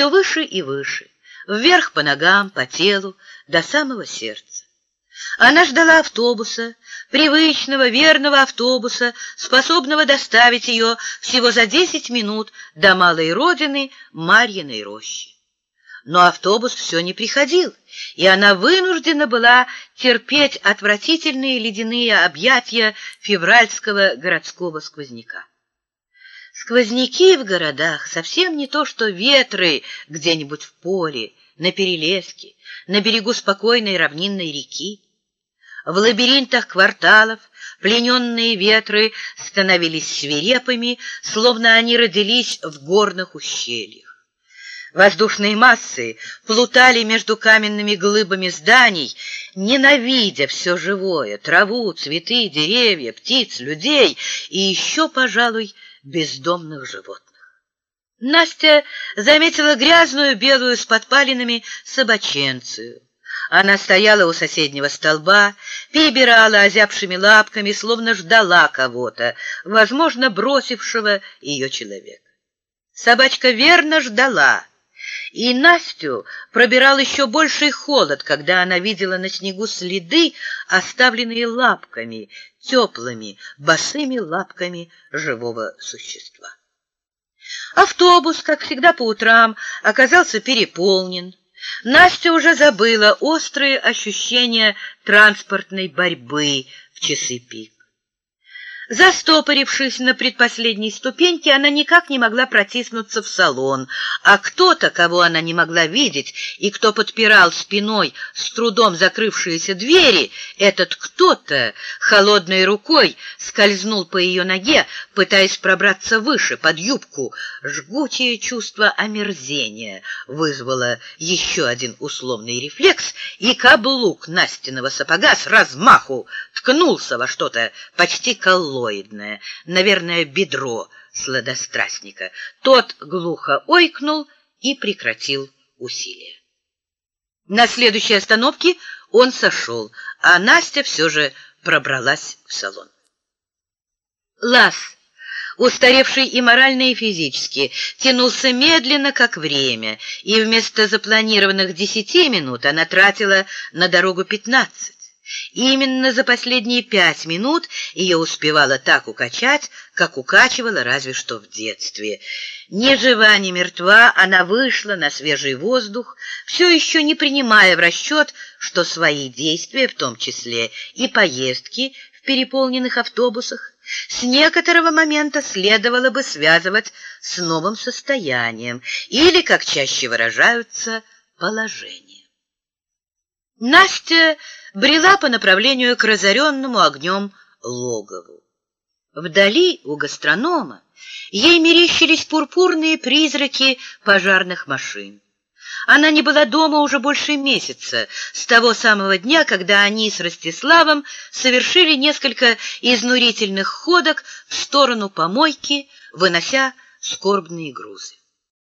все выше и выше, вверх по ногам, по телу, до самого сердца. Она ждала автобуса, привычного, верного автобуса, способного доставить ее всего за десять минут до малой родины Марьиной рощи. Но автобус все не приходил, и она вынуждена была терпеть отвратительные ледяные объятия февральского городского сквозняка. Сквозняки в городах совсем не то, что ветры где-нибудь в поле, на перелеске, на берегу спокойной равнинной реки. В лабиринтах кварталов плененные ветры становились свирепыми, словно они родились в горных ущельях. Воздушные массы плутали между каменными глыбами зданий, ненавидя все живое, траву, цветы, деревья, птиц, людей и еще, пожалуй, бездомных животных. Настя заметила грязную белую с подпалинами собаченцию. Она стояла у соседнего столба, перебирала озябшими лапками, словно ждала кого-то, возможно, бросившего ее человека. Собачка верно ждала, и Настю пробирал еще больший холод, когда она видела на снегу следы, оставленные лапками, теплыми, босыми лапками живого существа. Автобус, как всегда по утрам, оказался переполнен. Настя уже забыла острые ощущения транспортной борьбы в часы пик. Застопорившись на предпоследней ступеньке, она никак не могла протиснуться в салон, а кто-то, кого она не могла видеть, и кто подпирал спиной с трудом закрывшиеся двери, этот кто-то холодной рукой скользнул по ее ноге, пытаясь пробраться выше, под юбку. Жгучее чувство омерзения вызвало еще один условный рефлекс, и каблук Настиного сапога с размаху ткнулся во что-то почти колло целлулоидное, наверное, бедро сладострастника. Тот глухо ойкнул и прекратил усилия. На следующей остановке он сошел, а Настя все же пробралась в салон. Лас, устаревший и морально, и физически, тянулся медленно, как время, и вместо запланированных десяти минут она тратила на дорогу пятнадцать. Именно за последние пять минут ее успевало так укачать, как укачивала разве что в детстве. Ни жива, ни мертва она вышла на свежий воздух, все еще не принимая в расчет, что свои действия, в том числе и поездки в переполненных автобусах, с некоторого момента следовало бы связывать с новым состоянием или, как чаще выражаются, положением. Настя брела по направлению к разоренному огнем логову. Вдали у гастронома ей мерещились пурпурные призраки пожарных машин. Она не была дома уже больше месяца, с того самого дня, когда они с Ростиславом совершили несколько изнурительных ходок в сторону помойки, вынося скорбные грузы.